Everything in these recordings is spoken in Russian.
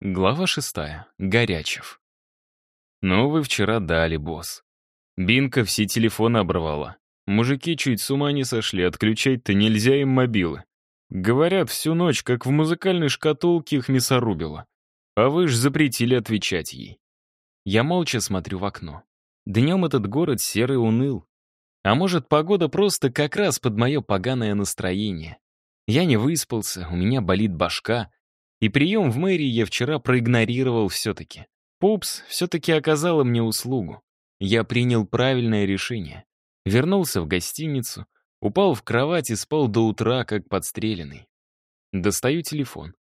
Глава шестая. Горячев. «Ну вы вчера дали, босс. Бинка все телефоны оборвала. Мужики чуть с ума не сошли, отключать-то нельзя им мобилы. Говорят, всю ночь, как в музыкальной шкатулке, их мясорубило. А вы ж запретили отвечать ей». Я молча смотрю в окно. Днем этот город серый уныл. А может, погода просто как раз под мое поганое настроение. Я не выспался, у меня болит башка — и прием в мэрии я вчера проигнорировал все-таки. Пупс все-таки оказала мне услугу. Я принял правильное решение. Вернулся в гостиницу, упал в кровать и спал до утра, как подстреленный. Достаю телефон.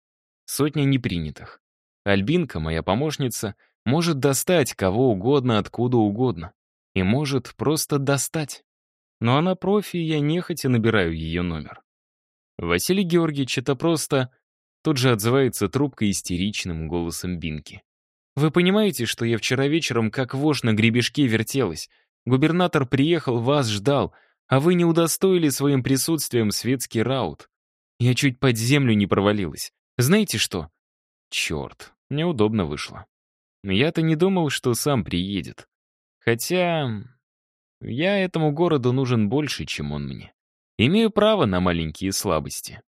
Сотня непринятых. Альбинка, моя помощница, может достать кого угодно, откуда угодно. И может просто достать. Но она профи, и я нехотя набираю ее номер. Василий Георгиевич — это просто Тут же отзывается трубка истеричным голосом Бинки. «Вы понимаете, что я вчера вечером как вошь на гребешке вертелась? Губернатор приехал, вас ждал, а вы не удостоили своим присутствием светский раут. Я чуть под землю не провалилась. Знаете что?» «Черт, неудобно вышло. Я-то не думал, что сам приедет. Хотя... Я этому городу нужен больше, чем он мне. Имею право на маленькие слабости.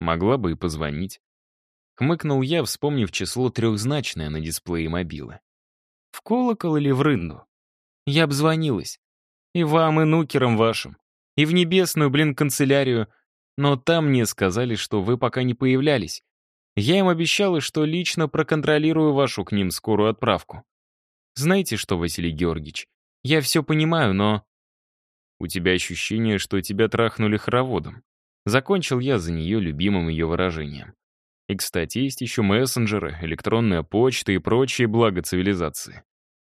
Могла бы и позвонить. Хмыкнул я, вспомнив число трехзначное на дисплее мобила. В колокол или в рынду? Я обзвонилась. И вам, и нукерам вашим. И в небесную, блин, канцелярию. Но там мне сказали, что вы пока не появлялись. Я им обещала, что лично проконтролирую вашу к ним скорую отправку. Знаете что, Василий Георгиевич, я все понимаю, но... У тебя ощущение, что тебя трахнули хороводом. Закончил я за нее любимым ее выражением. И, кстати, есть еще мессенджеры, электронная почта и прочие блага цивилизации.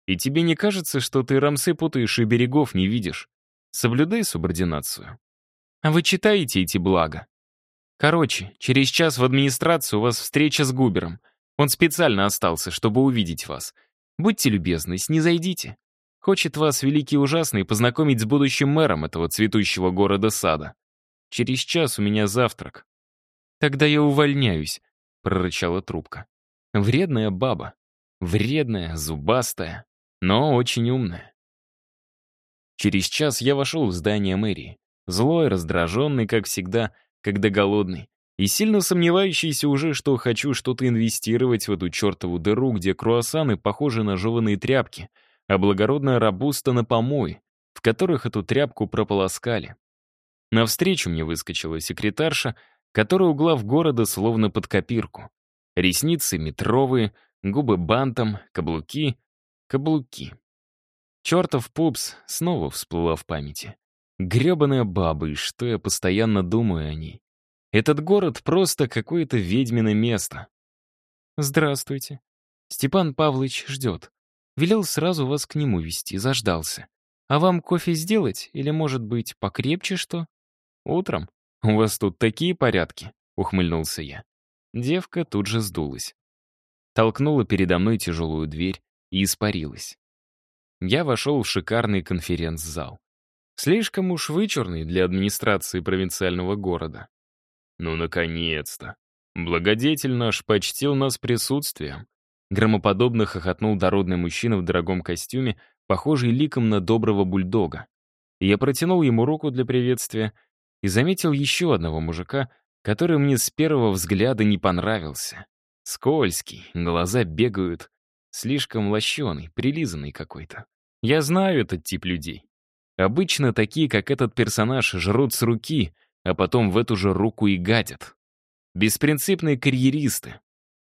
И тебе не кажется, что ты рамсы путаешь и берегов не видишь? Соблюдай субординацию. А вы читаете эти блага? Короче, через час в администрацию у вас встреча с Губером. Он специально остался, чтобы увидеть вас. Будьте любезны, снизойдите. Хочет вас великий ужасный познакомить с будущим мэром этого цветущего города-сада. Через час у меня завтрак». «Тогда я увольняюсь», — прорычала трубка. «Вредная баба. Вредная, зубастая, но очень умная». Через час я вошел в здание мэрии. Злой, раздраженный, как всегда, когда голодный. И сильно сомневающийся уже, что хочу что-то инвестировать в эту чертову дыру, где круассаны похожи на жеванные тряпки, а благородная рабуста на помой, в которых эту тряпку прополоскали. Навстречу мне выскочила секретарша, которая углав города словно под копирку. Ресницы метровые, губы бантом, каблуки, каблуки. Чертов пупс снова всплыла в памяти. Гребаная баба, и что я постоянно думаю о ней. Этот город просто какое-то ведьмино место. Здравствуйте. Степан Павлович ждет. Велел сразу вас к нему вести, заждался. А вам кофе сделать или, может быть, покрепче что? «Утром? У вас тут такие порядки?» — ухмыльнулся я. Девка тут же сдулась. Толкнула передо мной тяжелую дверь и испарилась. Я вошел в шикарный конференц-зал. Слишком уж вычурный для администрации провинциального города. «Ну, наконец-то! Благодетель наш почтил нас присутствием!» Громоподобно хохотнул дородный мужчина в дорогом костюме, похожий ликом на доброго бульдога. Я протянул ему руку для приветствия — и заметил еще одного мужика, который мне с первого взгляда не понравился. Скользкий, глаза бегают, слишком лощеный, прилизанный какой-то. Я знаю этот тип людей. Обычно такие, как этот персонаж, жрут с руки, а потом в эту же руку и гадят. Беспринципные карьеристы.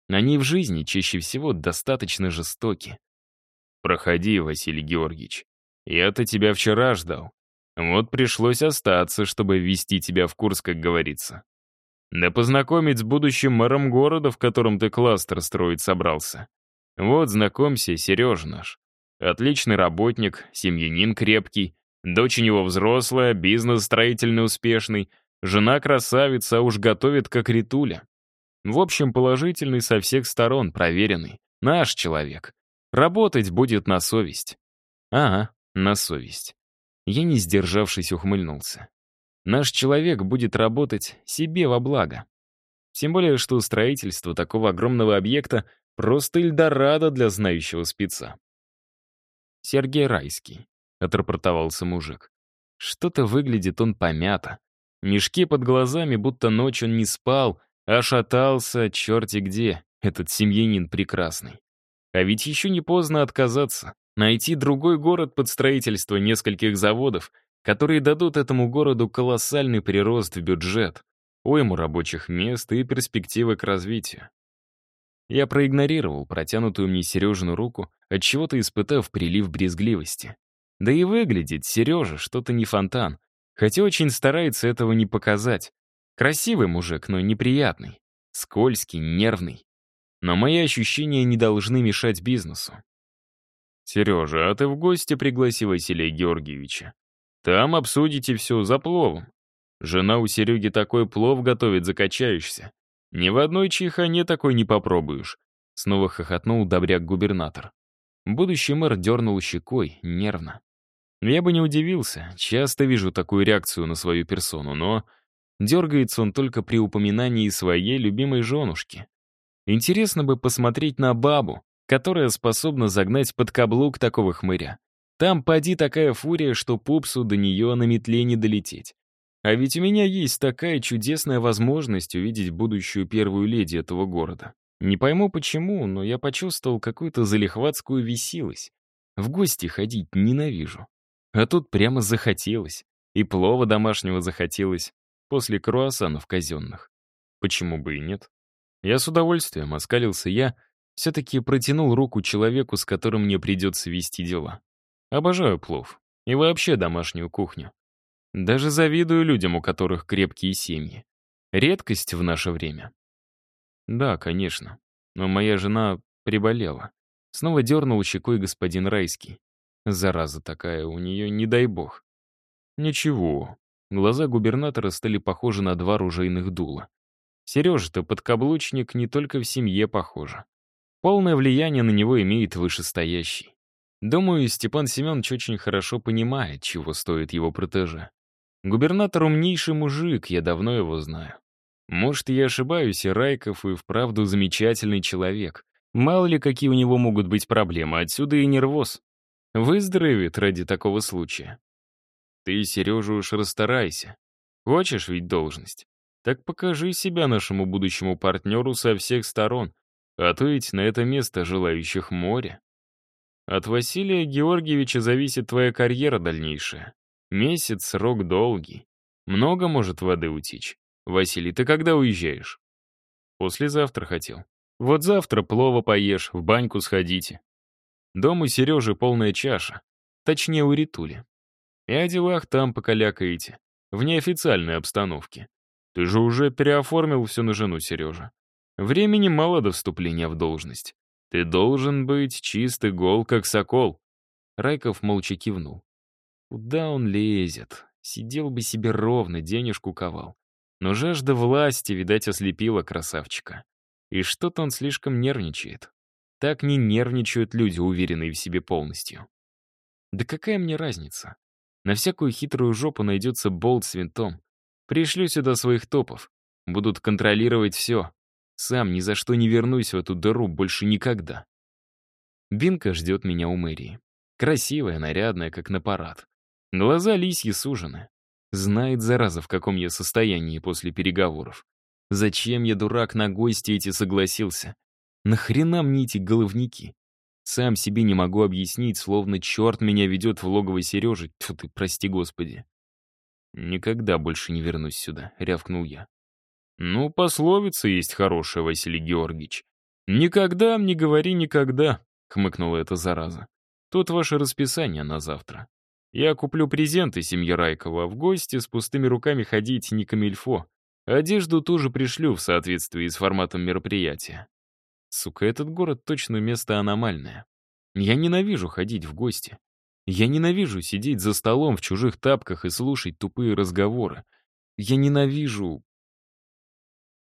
Они в жизни чаще всего достаточно жестоки. «Проходи, Василий Георгиевич. Я-то тебя вчера ждал. Вот пришлось остаться, чтобы ввести тебя в курс, как говорится. Да познакомить с будущим мэром города, в котором ты кластер строить собрался. Вот, знакомься, Сережа наш. Отличный работник, семьянин крепкий, дочь у него взрослая, бизнес строительно успешный, жена красавица, а уж готовит как ритуля. В общем, положительный со всех сторон, проверенный. Наш человек. Работать будет на совесть. Ага, на совесть. Я, не сдержавшись, ухмыльнулся. Наш человек будет работать себе во благо. Тем более, что строительство такого огромного объекта — просто Эльдорадо для знающего спеца. «Сергей Райский», — отрапортовался мужик. Что-то выглядит он помято. Мешки под глазами, будто ночь он не спал, а шатался черти где, этот семьянин прекрасный. А ведь еще не поздно отказаться найти другой город под строительство нескольких заводов, которые дадут этому городу колоссальный прирост в бюджет, уйму рабочих мест и перспективы к развитию. Я проигнорировал протянутую мне Сережину руку, отчего-то испытав прилив брезгливости. Да и выглядит Сережа что-то не фонтан, хотя очень старается этого не показать. Красивый мужик, но неприятный, скользкий, нервный. Но мои ощущения не должны мешать бизнесу. «Сережа, а ты в гости пригласи Василия Георгиевича. Там обсудите все за пловом. Жена у Сереги такой плов готовит, закачаешься. Ни в одной чайхане такой не попробуешь». Снова хохотнул добряк-губернатор. Будущий мэр дернул щекой, нервно. Я бы не удивился, часто вижу такую реакцию на свою персону, но дергается он только при упоминании своей любимой женушки. Интересно бы посмотреть на бабу, которая способна загнать под каблук такого хмыря. Там поди такая фурия, что пупсу до нее на метле не долететь. А ведь у меня есть такая чудесная возможность увидеть будущую первую леди этого города. Не пойму почему, но я почувствовал какую-то залихватскую веселость. В гости ходить ненавижу. А тут прямо захотелось. И плова домашнего захотелось. После круассанов казенных. Почему бы и нет? Я с удовольствием оскалился я, все-таки протянул руку человеку, с которым мне придется вести дела. Обожаю плов и вообще домашнюю кухню. Даже завидую людям, у которых крепкие семьи. Редкость в наше время. Да, конечно, но моя жена приболела. Снова дернул щекой господин Райский. Зараза такая у нее, не дай бог. Ничего. Глаза губернатора стали похожи на два ружейных дула. Сережа-то подкаблучник не только в семье, похоже. Полное влияние на него имеет вышестоящий. Думаю, Степан Семенович очень хорошо понимает, чего стоит его протеже. Губернатор умнейший мужик, я давно его знаю. Может, я ошибаюсь, и Райков и вправду замечательный человек. Мало ли, какие у него могут быть проблемы, отсюда и нервоз. Выздоровеет ради такого случая. Ты, Сережа, уж расстарайся. Хочешь ведь должность? Так покажи себя нашему будущему партнеру со всех сторон. А то ведь на это место желающих море. От Василия Георгиевича зависит твоя карьера дальнейшая. Месяц срок долгий. Много может воды утечь. Василий, ты когда уезжаешь? Послезавтра хотел. Вот завтра плова поешь, в баньку сходите. Дом у Сережи полная чаша. Точнее, у Ритули. И о делах там покалякаете. В неофициальной обстановке. Ты же уже переоформил все на жену, Сережа. Времени мало до вступления в должность. Ты должен быть чист и гол, как сокол. Райков молча кивнул. Куда он лезет? Сидел бы себе ровно, денежку ковал. Но жажда власти, видать, ослепила красавчика. И что-то он слишком нервничает. Так не нервничают люди, уверенные в себе полностью. Да какая мне разница? На всякую хитрую жопу найдется болт с винтом. Пришлю сюда своих топов. Будут контролировать все. Сам ни за что не вернусь в эту дыру больше никогда. Бинка ждет меня у мэрии. Красивая, нарядная, как на парад. Глаза лисьи сужены. Знает, зараза, в каком я состоянии после переговоров. Зачем я, дурак, на гости эти согласился? Нахрена мне эти головники? Сам себе не могу объяснить, словно черт меня ведет в логово Сережи. Тьфу ты, прости господи. «Никогда больше не вернусь сюда», — рявкнул я. Ну, пословица есть хорошая, Василий Георгиевич. «Никогда мне говори никогда», — хмыкнула эта зараза. «Тут ваше расписание на завтра. Я куплю презенты семье Райкова, в гости с пустыми руками ходить не камильфо. Одежду тоже пришлю в соответствии с форматом мероприятия. Сука, этот город точно место аномальное. Я ненавижу ходить в гости. Я ненавижу сидеть за столом в чужих тапках и слушать тупые разговоры. Я ненавижу